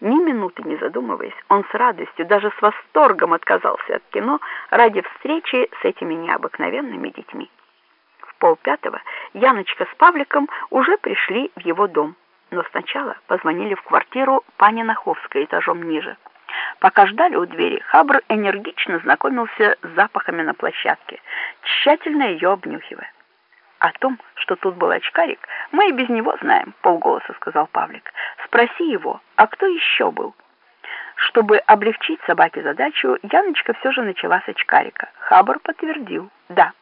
Ни минуты не задумываясь, он с радостью, даже с восторгом отказался от кино ради встречи с этими необыкновенными детьми. В полпятого Яночка с Павликом уже пришли в его дом, но сначала позвонили в квартиру пани Наховской этажом ниже. Пока ждали у двери, Хабр энергично знакомился с запахами на площадке, тщательно ее обнюхивая. О том, что тут был очкарик, мы и без него знаем, полголоса сказал Павлик. Спроси его, а кто еще был? Чтобы облегчить собаке задачу, Яночка все же начала с очкарика. Хабр подтвердил. Да,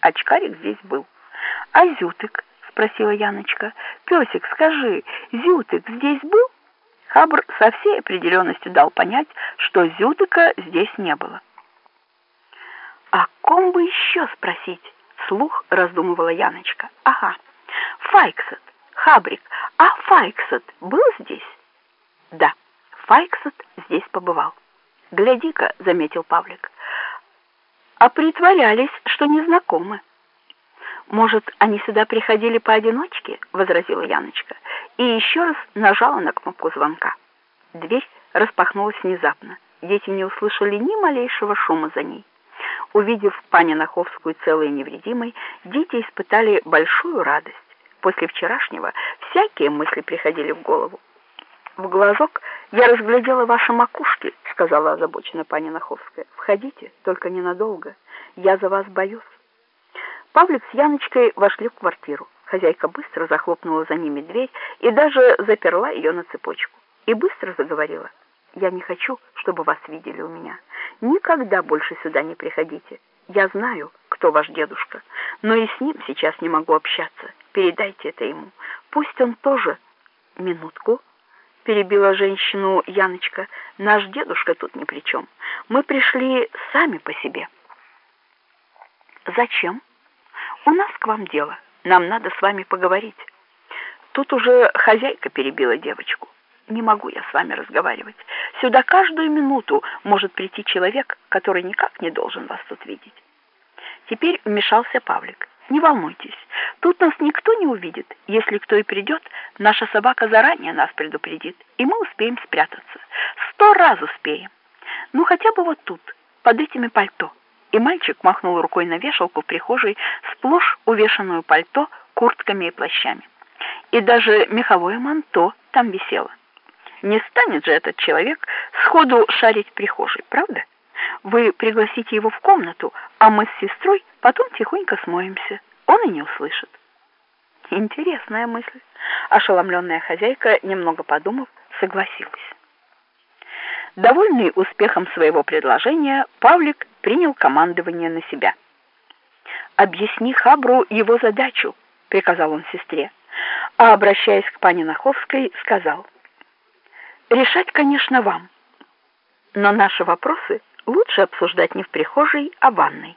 очкарик здесь был. А Зютык? Спросила Яночка. Песик, скажи, Зютык здесь был? Хабр со всей определенностью дал понять, что Зютыка здесь не было. «О ком бы еще спросить?» — слух раздумывала Яночка. «Ага, Файксет, Хабрик, а Файксет был здесь?» «Да, Файксет здесь побывал». «Гляди-ка», — заметил Павлик, — «а притворялись, что незнакомы». «Может, они сюда приходили поодиночке?» — возразила Яночка и еще раз нажала на кнопку звонка. Дверь распахнулась внезапно. Дети не услышали ни малейшего шума за ней. Увидев пани Наховскую целой и невредимой, дети испытали большую радость. После вчерашнего всякие мысли приходили в голову. «В глазок я разглядела ваши макушки», — сказала озабоченно пани Наховская. «Входите, только ненадолго. Я за вас боюсь». Павлик с Яночкой вошли в квартиру. Хозяйка быстро захлопнула за ними дверь и даже заперла ее на цепочку. И быстро заговорила. «Я не хочу, чтобы вас видели у меня. Никогда больше сюда не приходите. Я знаю, кто ваш дедушка, но и с ним сейчас не могу общаться. Передайте это ему. Пусть он тоже...» «Минутку», — перебила женщину Яночка. «Наш дедушка тут ни при чем. Мы пришли сами по себе». «Зачем?» «У нас к вам дело. Нам надо с вами поговорить». Тут уже хозяйка перебила девочку. «Не могу я с вами разговаривать. Сюда каждую минуту может прийти человек, который никак не должен вас тут видеть». Теперь вмешался Павлик. «Не волнуйтесь, тут нас никто не увидит. Если кто и придет, наша собака заранее нас предупредит, и мы успеем спрятаться. Сто раз успеем. Ну, хотя бы вот тут, под этими пальто» и мальчик махнул рукой на вешалку в прихожей, сплошь увешанную пальто, куртками и плащами. И даже меховое манто там висело. Не станет же этот человек сходу шарить в прихожей, правда? Вы пригласите его в комнату, а мы с сестрой потом тихонько смоемся. Он и не услышит. Интересная мысль. Ошеломленная хозяйка, немного подумав, согласилась. Довольный успехом своего предложения, Павлик принял командование на себя. «Объясни Хабру его задачу», — приказал он сестре, а, обращаясь к пане Наховской, сказал, «Решать, конечно, вам, но наши вопросы лучше обсуждать не в прихожей, а в ванной.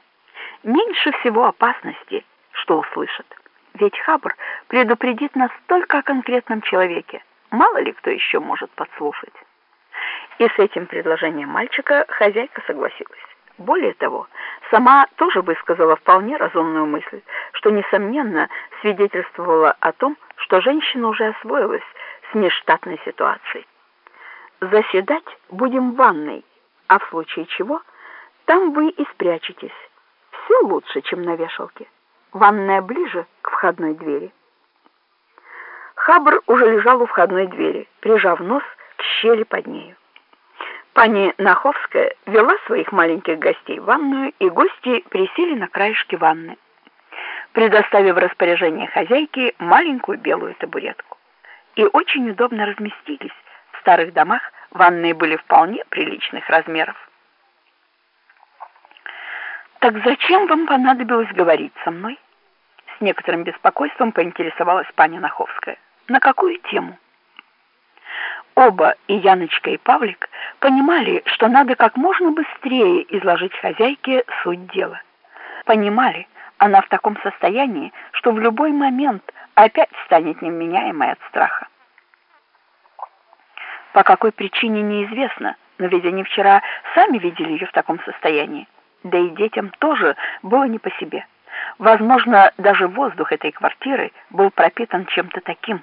Меньше всего опасности, что услышат. Ведь Хабр предупредит нас только о конкретном человеке. Мало ли кто еще может подслушать». И с этим предложением мальчика хозяйка согласилась. Более того, сама тоже высказала вполне разумную мысль, что, несомненно, свидетельствовала о том, что женщина уже освоилась с нештатной ситуацией. «Заседать будем в ванной, а в случае чего там вы и спрячетесь. Все лучше, чем на вешалке. Ванная ближе к входной двери». Хабр уже лежал у входной двери, прижав нос к щели под нею. Пани Наховская вела своих маленьких гостей в ванную, и гости присели на краешке ванны, предоставив распоряжение хозяйки маленькую белую табуретку. И очень удобно разместились. Старых домах ванные были вполне приличных размеров. «Так зачем вам понадобилось говорить со мной?» С некоторым беспокойством поинтересовалась пани Наховская. «На какую тему?» Оба, и Яночка, и Павлик, понимали, что надо как можно быстрее изложить хозяйке суть дела. Понимали, она в таком состоянии, что в любой момент опять станет невменяемой от страха. По какой причине неизвестно, но ведь они вчера сами видели ее в таком состоянии. Да и детям тоже было не по себе. Возможно, даже воздух этой квартиры был пропитан чем-то таким,